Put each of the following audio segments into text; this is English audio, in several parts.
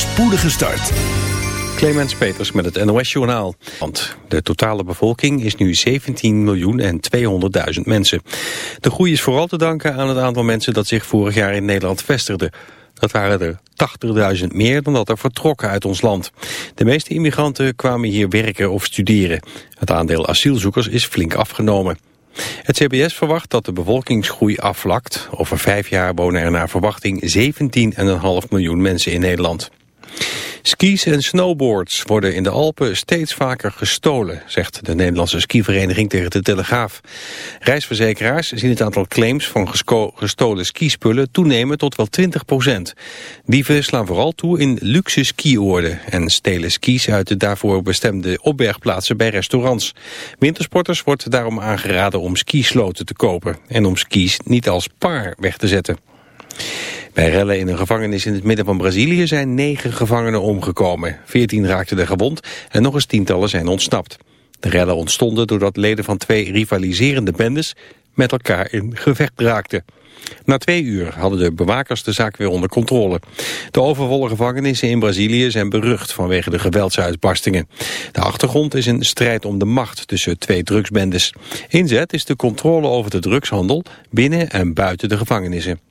spoedige start. Clemens Peters met het NOS-journaal. Want de totale bevolking is nu 17 miljoen en 200.000 mensen. De groei is vooral te danken aan het aantal mensen dat zich vorig jaar in Nederland vestigde. Dat waren er 80.000 meer dan dat er vertrokken uit ons land. De meeste immigranten kwamen hier werken of studeren. Het aandeel asielzoekers is flink afgenomen. Het CBS verwacht dat de bevolkingsgroei afvlakt. Over vijf jaar wonen er naar verwachting 17,5 miljoen mensen in Nederland. Skis en snowboards worden in de Alpen steeds vaker gestolen, zegt de Nederlandse skivereniging tegen de Telegraaf. Reisverzekeraars zien het aantal claims van gestolen skispullen toenemen tot wel 20 procent. Dieven slaan vooral toe in luxe skioorden en stelen skis uit de daarvoor bestemde opbergplaatsen bij restaurants. Wintersporters wordt daarom aangeraden om skisloten te kopen en om skis niet als paar weg te zetten. Bij rellen in een gevangenis in het midden van Brazilië zijn negen gevangenen omgekomen. Veertien raakten er gewond en nog eens tientallen zijn ontsnapt. De rellen ontstonden doordat leden van twee rivaliserende bendes met elkaar in gevecht raakten. Na twee uur hadden de bewakers de zaak weer onder controle. De overvolle gevangenissen in Brazilië zijn berucht vanwege de geweldsuitbarstingen. De achtergrond is een strijd om de macht tussen twee drugsbendes. Inzet is de controle over de drugshandel binnen en buiten de gevangenissen.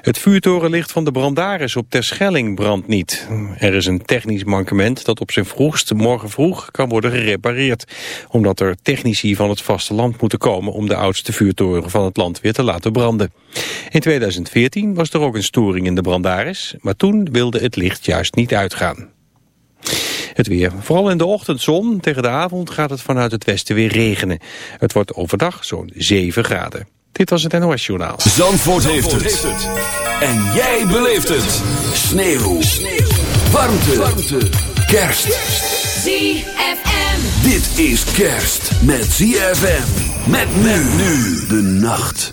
Het vuurtorenlicht van de Brandaris op Terschelling brandt niet. Er is een technisch mankement dat op zijn vroegst morgen vroeg kan worden gerepareerd. Omdat er technici van het vasteland moeten komen om de oudste vuurtoren van het land weer te laten branden. In 2014 was er ook een storing in de Brandaris, maar toen wilde het licht juist niet uitgaan. Het weer. Vooral in de ochtendzon. Tegen de avond gaat het vanuit het westen weer regenen. Het wordt overdag zo'n 7 graden. Dit was het NOS Journaal. Zandvoort, heeft, het. En jij beleeft het. Sneeuw. Sneeuw. Warmte. Warmte. Kerst. ZFM. Dit is kerst met ZFM. Met men nu de nacht.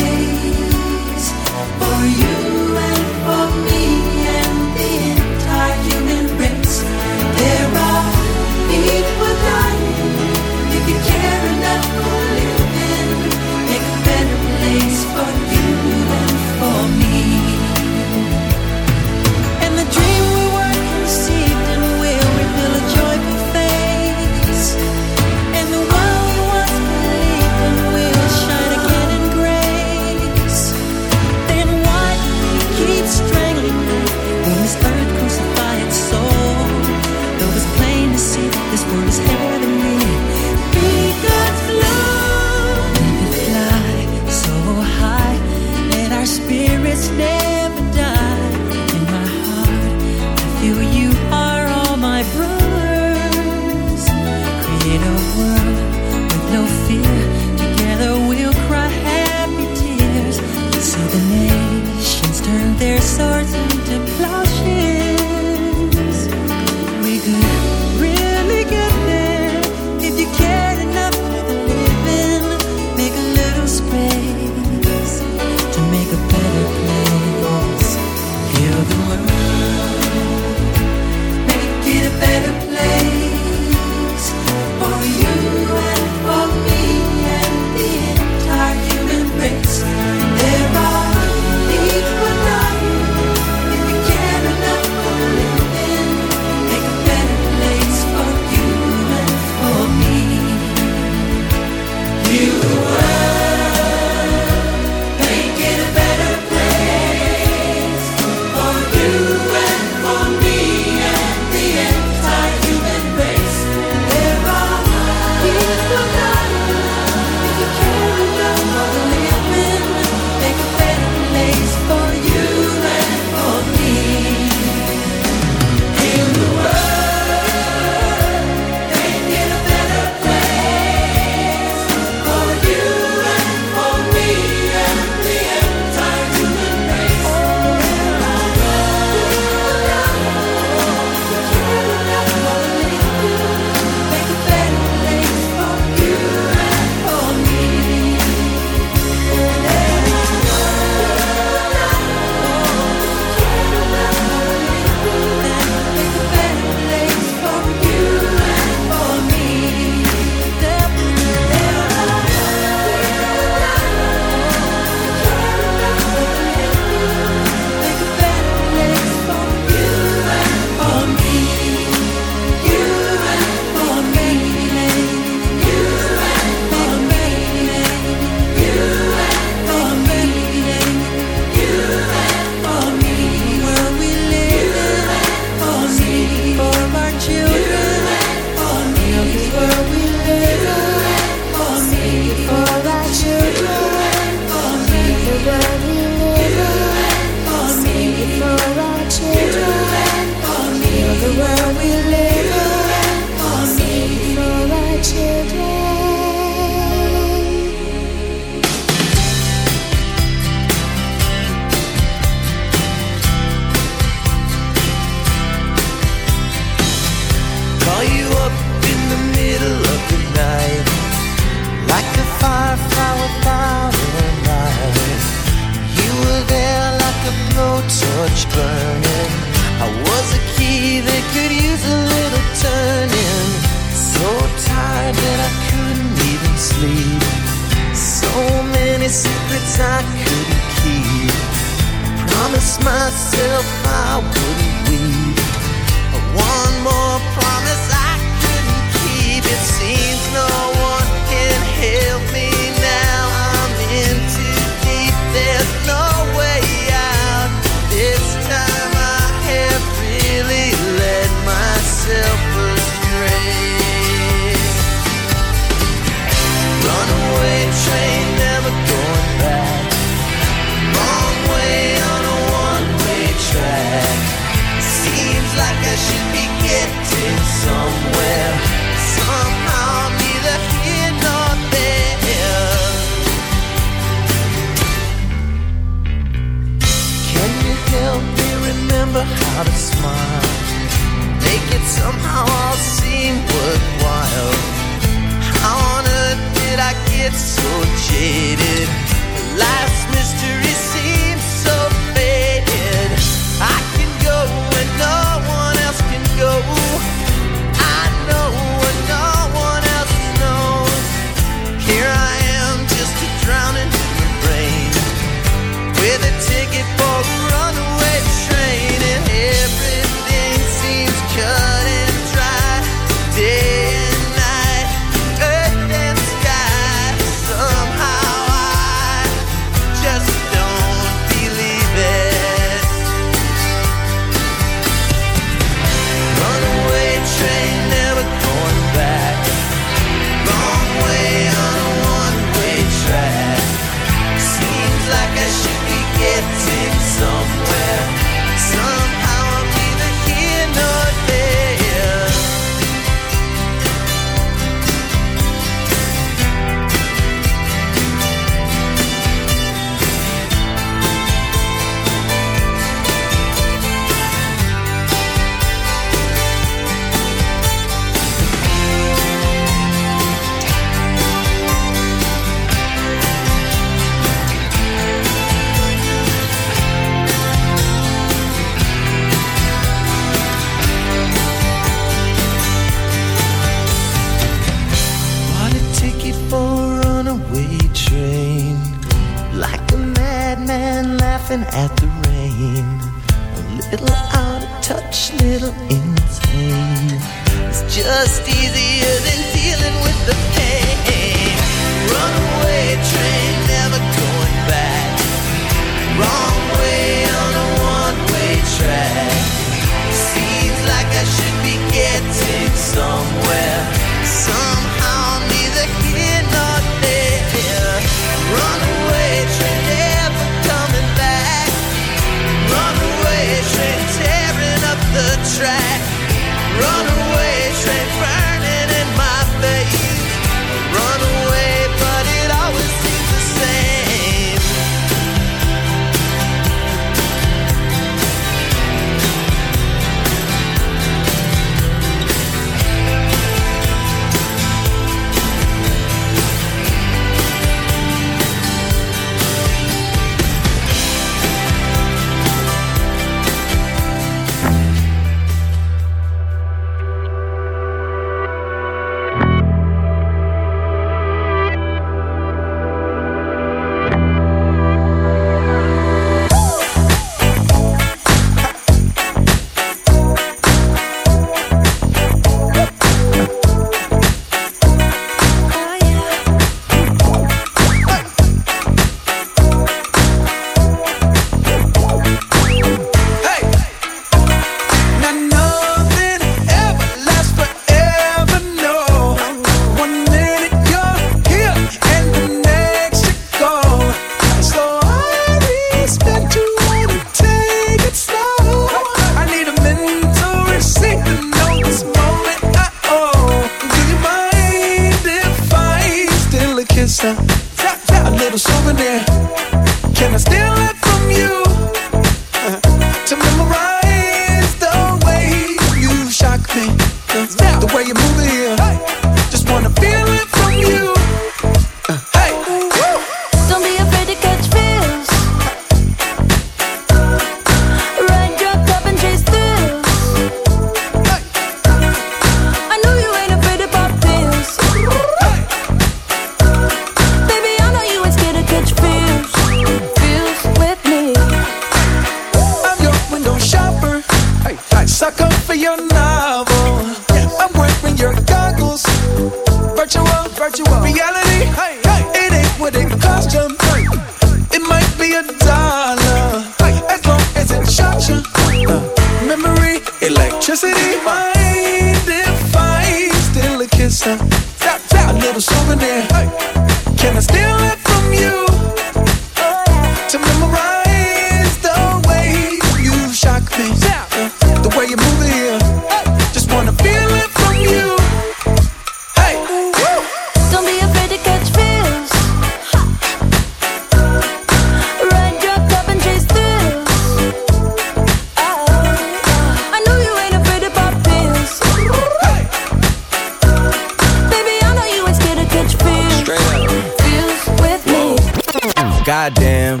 Goddamn,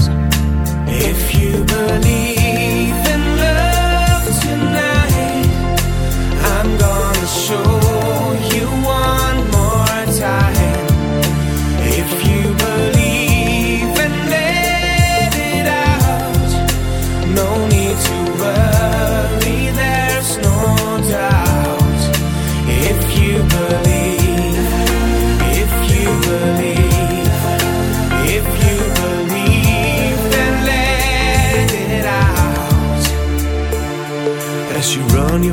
Show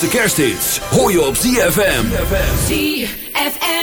De kerst hoor je op ZFM. ZFM.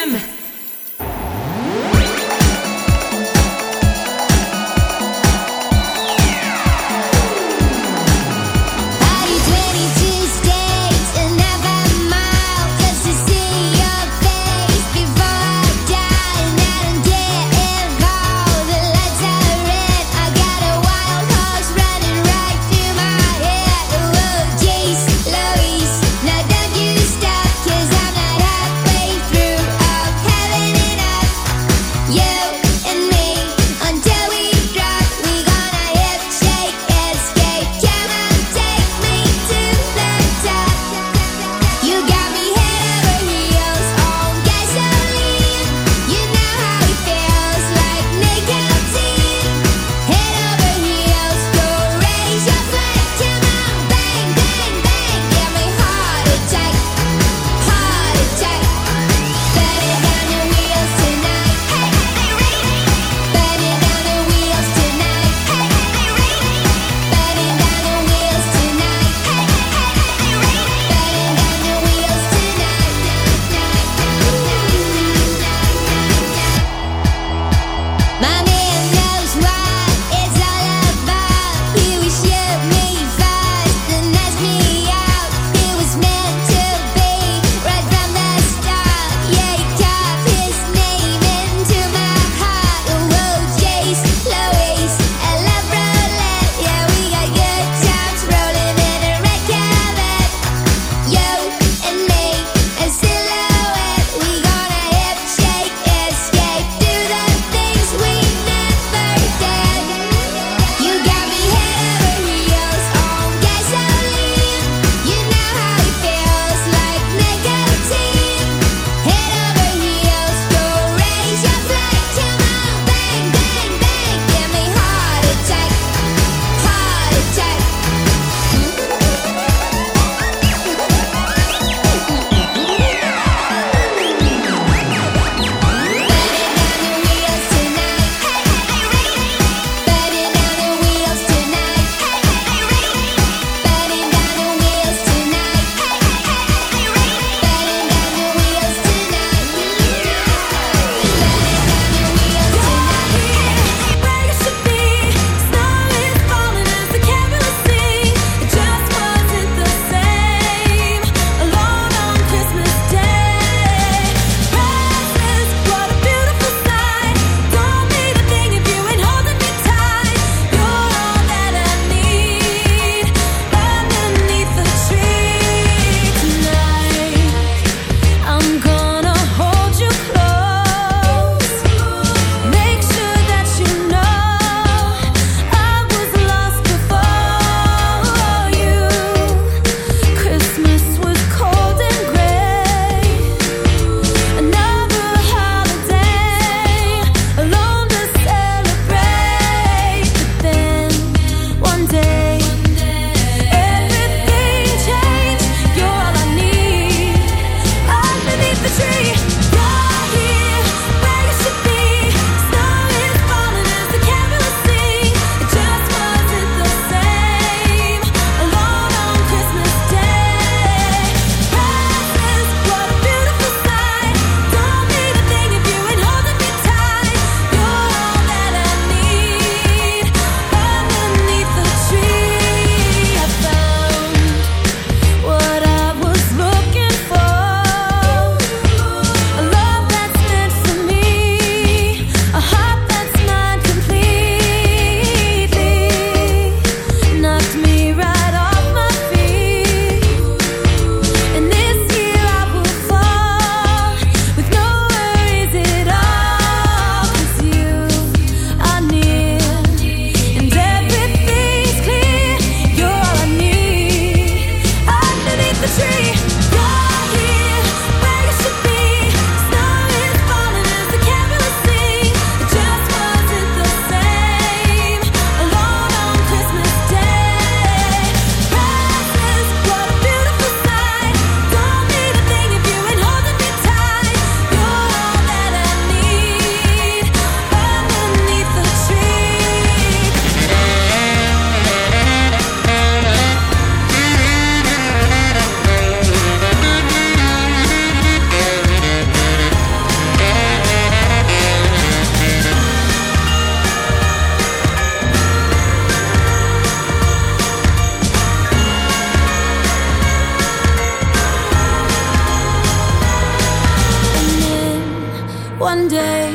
One day,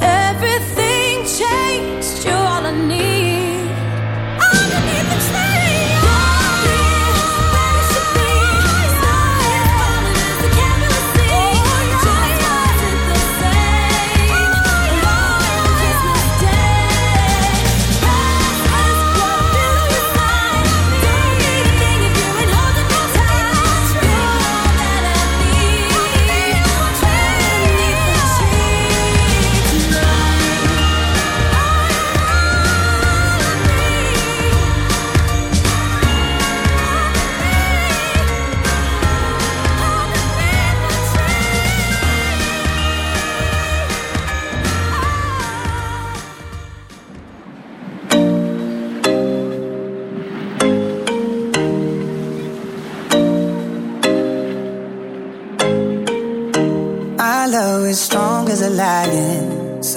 everything changed.